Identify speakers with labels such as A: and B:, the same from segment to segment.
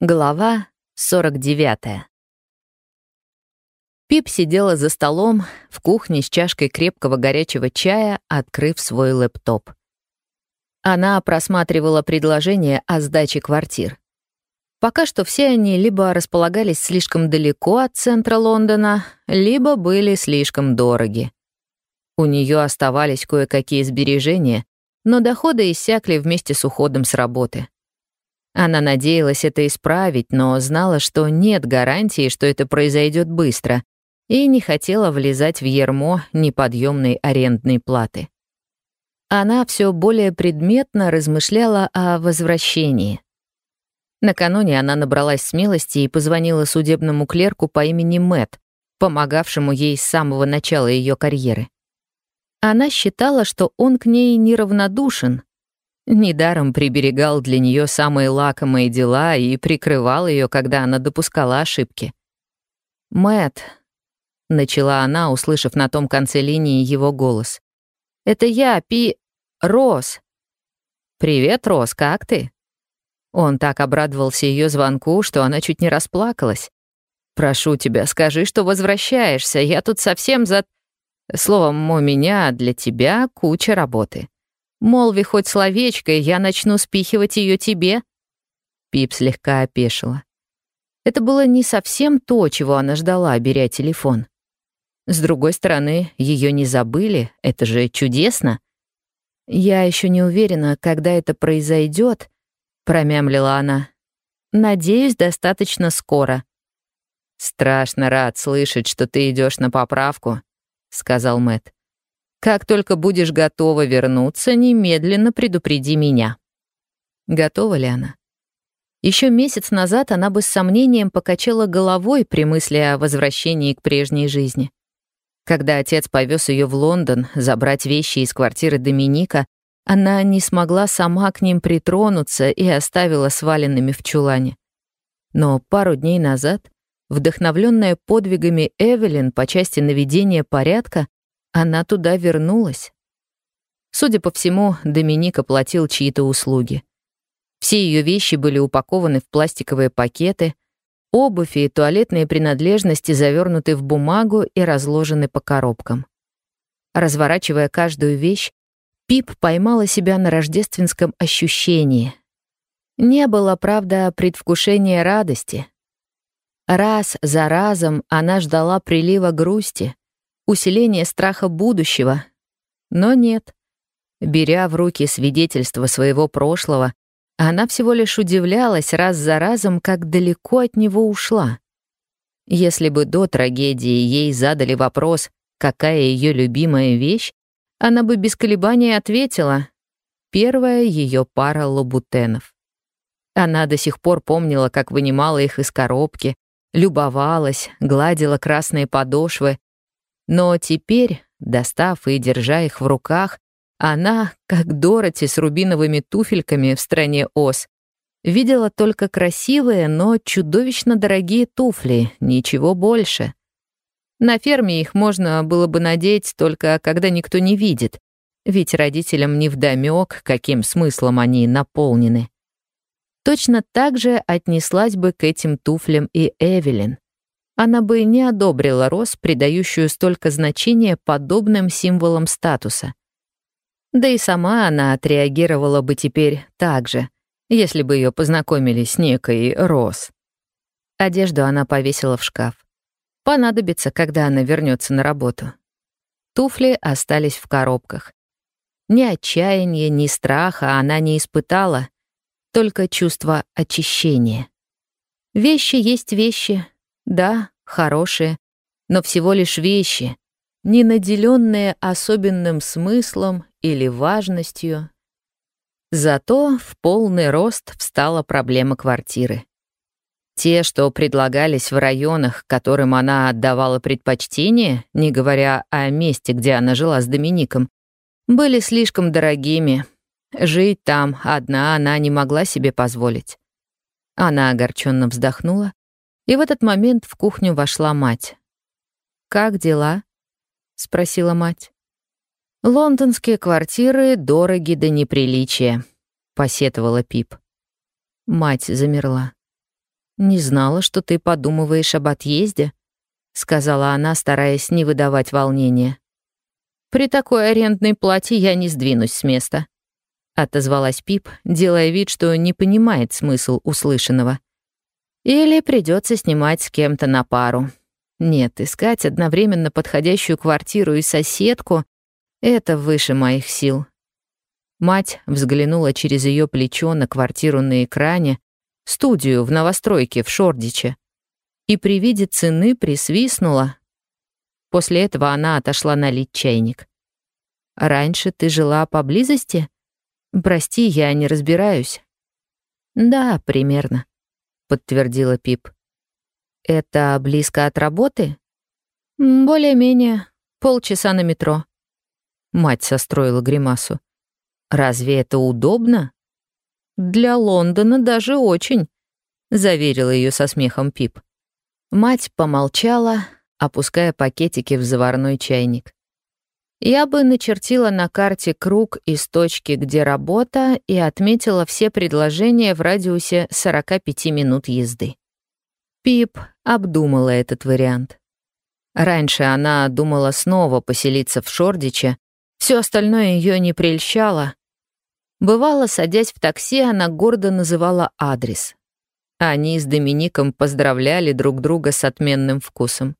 A: Глава 49. Пип сидела за столом в кухне с чашкой крепкого горячего чая, открыв свой лэптоп. Она просматривала предложения о сдаче квартир. Пока что все они либо располагались слишком далеко от центра Лондона, либо были слишком дороги. У нее оставались кое-какие сбережения, но доходы иссякли вместе с уходом с работы. Она надеялась это исправить, но знала, что нет гарантии, что это произойдет быстро, и не хотела влезать в ермо неподъемной арендной платы. Она все более предметно размышляла о возвращении. Накануне она набралась смелости и позвонила судебному клерку по имени Мэт, помогавшему ей с самого начала ее карьеры. Она считала, что он к ней неравнодушен, Недаром приберегал для нее самые лакомые дела и прикрывал ее, когда она допускала ошибки. Мэт, начала она, услышав на том конце линии его голос. «Это я, Пи... Рос». «Привет, Рос, как ты?» Он так обрадовался ее звонку, что она чуть не расплакалась. «Прошу тебя, скажи, что возвращаешься. Я тут совсем за... Словом, у меня для тебя куча работы. Молви хоть словечко, и я начну спихивать ее тебе». Пип слегка опешила. Это было не совсем то, чего она ждала, беря телефон. С другой стороны, ее не забыли, это же чудесно. «Я еще не уверена, когда это произойдет, промямлила она. «Надеюсь, достаточно скоро». «Страшно рад слышать, что ты идешь на поправку», — сказал Мэт. Как только будешь готова вернуться, немедленно предупреди меня». Готова ли она? Еще месяц назад она бы с сомнением покачала головой при мысли о возвращении к прежней жизни. Когда отец повез ее в Лондон забрать вещи из квартиры Доминика, она не смогла сама к ним притронуться и оставила сваленными в чулане. Но пару дней назад, вдохновленная подвигами Эвелин по части наведения порядка, она туда вернулась. Судя по всему, Доминик оплатил чьи-то услуги. Все ее вещи были упакованы в пластиковые пакеты, обувь и туалетные принадлежности завернуты в бумагу и разложены по коробкам. Разворачивая каждую вещь, Пип поймала себя на рождественском ощущении. Не было, правда, предвкушения радости. Раз за разом она ждала прилива грусти, усиление страха будущего. Но нет. Беря в руки свидетельство своего прошлого, она всего лишь удивлялась раз за разом, как далеко от него ушла. Если бы до трагедии ей задали вопрос, какая ее любимая вещь, она бы без колебаний ответила «первая ее пара лабутенов». Она до сих пор помнила, как вынимала их из коробки, любовалась, гладила красные подошвы, но теперь, достав и держа их в руках, она, как Дороти с рубиновыми туфельками в стране Оз, видела только красивые, но чудовищно дорогие туфли, ничего больше. На ферме их можно было бы надеть только когда никто не видит, ведь родителям не вдомёк, каким смыслом они наполнены. Точно так же отнеслась бы к этим туфлям и Эвелин она бы не одобрила Рос, придающую столько значения подобным символам статуса. Да и сама она отреагировала бы теперь так же, если бы ее познакомили с некой Рос. Одежду она повесила в шкаф. Понадобится, когда она вернется на работу. Туфли остались в коробках. Ни отчаяния, ни страха она не испытала, только чувство очищения. Вещи есть вещи, да, хорошие, но всего лишь вещи, не наделенные особенным смыслом или важностью. Зато в полный рост встала проблема квартиры. Те, что предлагались в районах, которым она отдавала предпочтение, не говоря о месте, где она жила с Домиником, были слишком дорогими. Жить там одна она не могла себе позволить. Она огорченно вздохнула и в этот момент в кухню вошла мать. «Как дела?» — спросила мать. «Лондонские квартиры дороги до неприличия», — посетовала Пип. Мать замерла. «Не знала, что ты подумываешь об отъезде», — сказала она, стараясь не выдавать волнения. «При такой арендной плате я не сдвинусь с места», — отозвалась Пип, делая вид, что не понимает смысл услышанного. «Или придется снимать с кем-то на пару. Нет, искать одновременно подходящую квартиру и соседку — это выше моих сил». Мать взглянула через ее плечо на квартиру на экране, студию в новостройке в Шордиче, и при виде цены присвистнула, После этого она отошла налить чайник. «Раньше ты жила поблизости? Прости, я не разбираюсь». «Да, примерно», — подтвердила Пип. «Это близко от работы?» «Более-менее. Полчаса на метро». Мать состроила гримасу. «Разве это удобно?» «Для Лондона даже очень», — заверила ее со смехом Пип. Мать помолчала, опуская пакетики в заварной чайник. Я бы начертила на карте круг из точки, где работа, и отметила все предложения в радиусе 45 минут езды. Пип обдумала этот вариант. Раньше она думала снова поселиться в Шордиче, все остальное ее не прельщало. Бывало, садясь в такси, она гордо называла адрес. Они с Домиником поздравляли друг друга с отменным вкусом.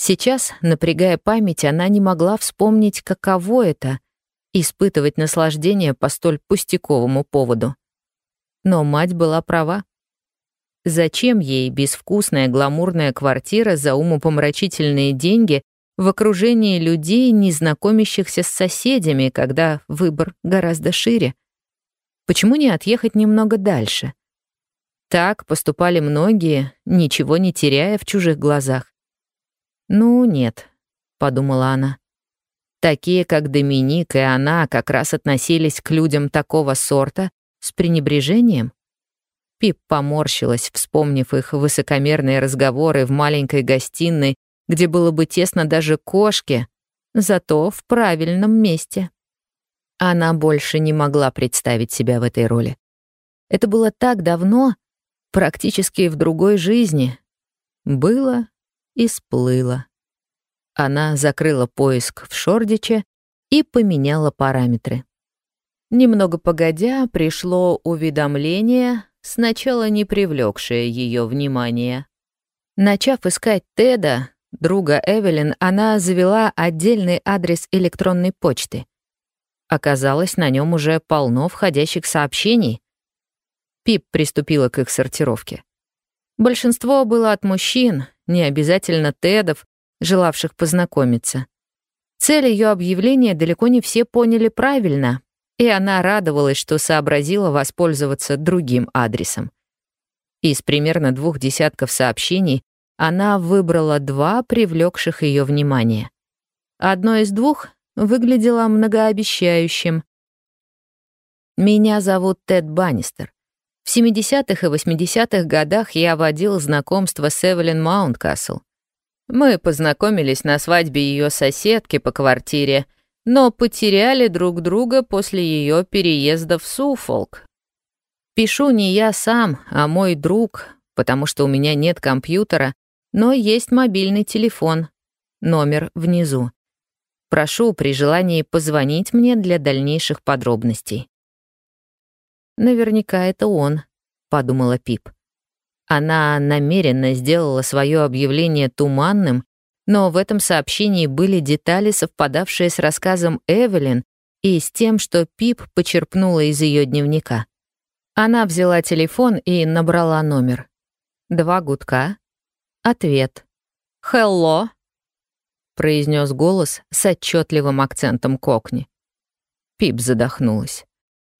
A: Сейчас, напрягая память, она не могла вспомнить, каково это — испытывать наслаждение по столь пустяковому поводу. Но мать была права. Зачем ей безвкусная гламурная квартира за умопомрачительные деньги в окружении людей, не знакомящихся с соседями, когда выбор гораздо шире? Почему не отъехать немного дальше? Так поступали многие, ничего не теряя в чужих глазах. «Ну, нет», — подумала она. Такие, как Доминик и она, как раз относились к людям такого сорта с пренебрежением. Пип поморщилась, вспомнив их высокомерные разговоры в маленькой гостиной, где было бы тесно даже кошке, зато в правильном месте. Она больше не могла представить себя в этой роли. Это было так давно, практически в другой жизни. Было и сплыла. Она закрыла поиск в Шордиче и поменяла параметры. Немного погодя, пришло уведомление, сначала не привлекшее ее внимание. Начав искать Теда, друга Эвелин, она завела отдельный адрес электронной почты. Оказалось, на нем уже полно входящих сообщений. Пип приступила к их сортировке. Большинство было от мужчин, не обязательно тедов, желавших познакомиться. Цель ее объявления далеко не все поняли правильно, и она радовалась, что сообразила воспользоваться другим адресом. Из примерно двух десятков сообщений она выбрала два, привлекших ее внимание. Одно из двух выглядело многообещающим. «Меня зовут Тед Баннистер. В 70-х и 80-х годах я водил знакомство с Эвелин Маунткасл. Мы познакомились на свадьбе ее соседки по квартире, но потеряли друг друга после ее переезда в Суфолк. Пишу не я сам, а мой друг, потому что у меня нет компьютера, но есть мобильный телефон. Номер внизу. Прошу при желании позвонить мне для дальнейших подробностей. «Наверняка это он», — подумала Пип. Она намеренно сделала свое объявление туманным, но в этом сообщении были детали, совпадавшие с рассказом Эвелин и с тем, что Пип почерпнула из ее дневника. Она взяла телефон и набрала номер. Два гудка. Ответ. «Хелло», — произнес голос с отчетливым акцентом кокни. Пип задохнулась.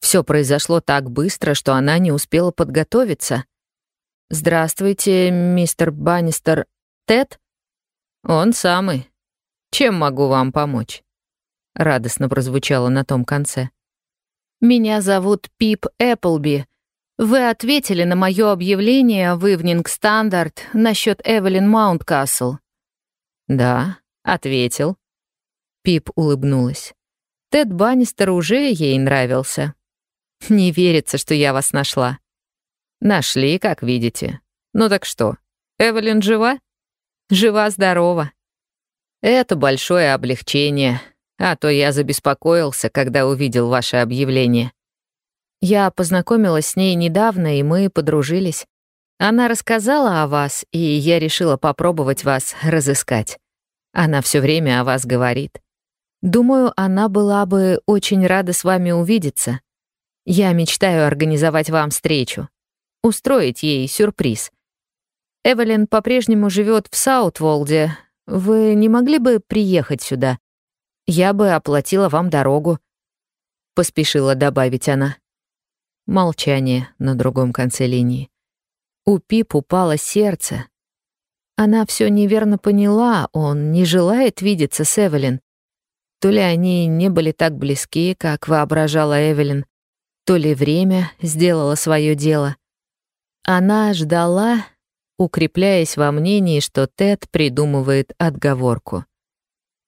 A: Все произошло так быстро, что она не успела подготовиться. «Здравствуйте, мистер Баннистер. Тед?» «Он самый. Чем могу вам помочь?» Радостно прозвучало на том конце. «Меня зовут Пип Эпплби. Вы ответили на мое объявление в Evening Standard насчет Эвелин Маунткасл». «Да, ответил». Пип улыбнулась. Тед Баннистер уже ей нравился. Не верится, что я вас нашла. Нашли, как видите. Ну так что, Эвелин жива? Жива-здорова. Это большое облегчение, а то я забеспокоился, когда увидел ваше объявление. Я познакомилась с ней недавно, и мы подружились. Она рассказала о вас, и я решила попробовать вас разыскать. Она все время о вас говорит. Думаю, она была бы очень рада с вами увидеться. Я мечтаю организовать вам встречу. Устроить ей сюрприз. Эвелин по-прежнему живет в Саутволде. Вы не могли бы приехать сюда? Я бы оплатила вам дорогу. Поспешила добавить она. Молчание на другом конце линии. У Пип упало сердце. Она все неверно поняла, он не желает видеться с Эвелин. То ли они не были так близки, как воображала Эвелин, то ли время сделало свое дело. Она ждала, укрепляясь во мнении, что Тед придумывает отговорку.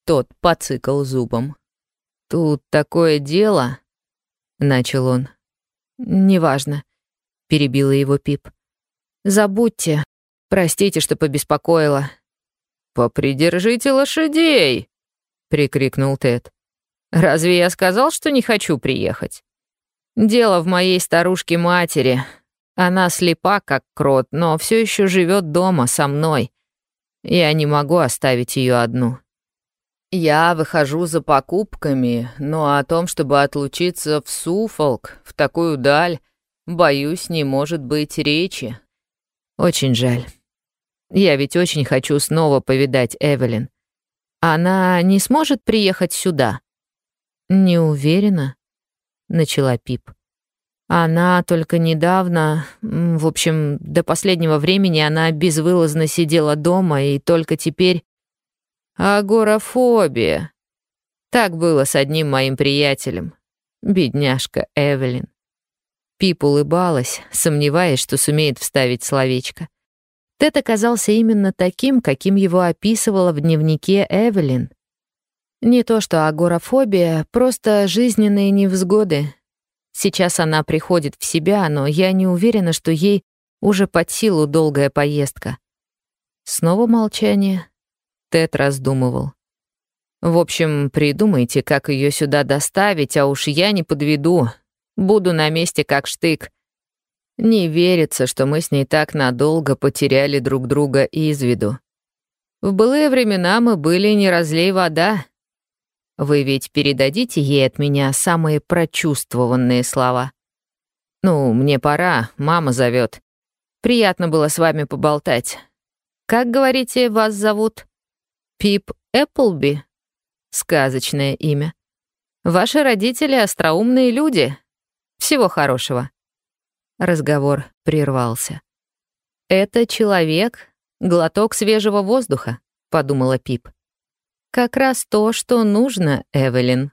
A: Тот поцикал зубом. «Тут такое дело», — начал он. «Неважно», — перебила его Пип. Забудьте. Простите, что побеспокоила». «Попридержите лошадей!» — прикрикнул Тед. «Разве я сказал, что не хочу приехать? Дело в моей старушке-матери. Она слепа, как крот, но все еще живет дома со мной. Я не могу оставить ее одну. Я выхожу за покупками, но о том, чтобы отлучиться в Суфолк, в такую даль, боюсь, не может быть речи. Очень жаль. Я ведь очень хочу снова повидать Эвелин. Она не сможет приехать сюда? Не уверена, начала Пип. Она только недавно, в общем, до последнего времени она безвылазно сидела дома, и только теперь... Агорафобия. Так было с одним моим приятелем. Бедняжка Эвелин. Пип улыбалась, сомневаясь, что сумеет вставить словечко. Тед оказался именно таким, каким его описывала в дневнике Эвелин. Не то что агорафобия, просто жизненные невзгоды. Сейчас она приходит в себя, но я не уверена, что ей уже под силу долгая поездка. Снова молчание. Тед раздумывал. В общем, придумайте, как ее сюда доставить, а уж я не подведу. Буду на месте как штык. Не верится, что мы с ней так надолго потеряли друг друга из виду. В былые времена мы были не разлей вода. Вы ведь передадите ей от меня самые прочувствованные слова. Ну, мне пора, мама зовет. Приятно было с вами поболтать. Как, говорите, вас зовут? Пип Эпплби? Сказочное имя. Ваши родители остроумные люди, всего хорошего». Разговор прервался. «Это человек, глоток свежего воздуха», — подумала Пип. «Как раз то, что нужно, Эвелин».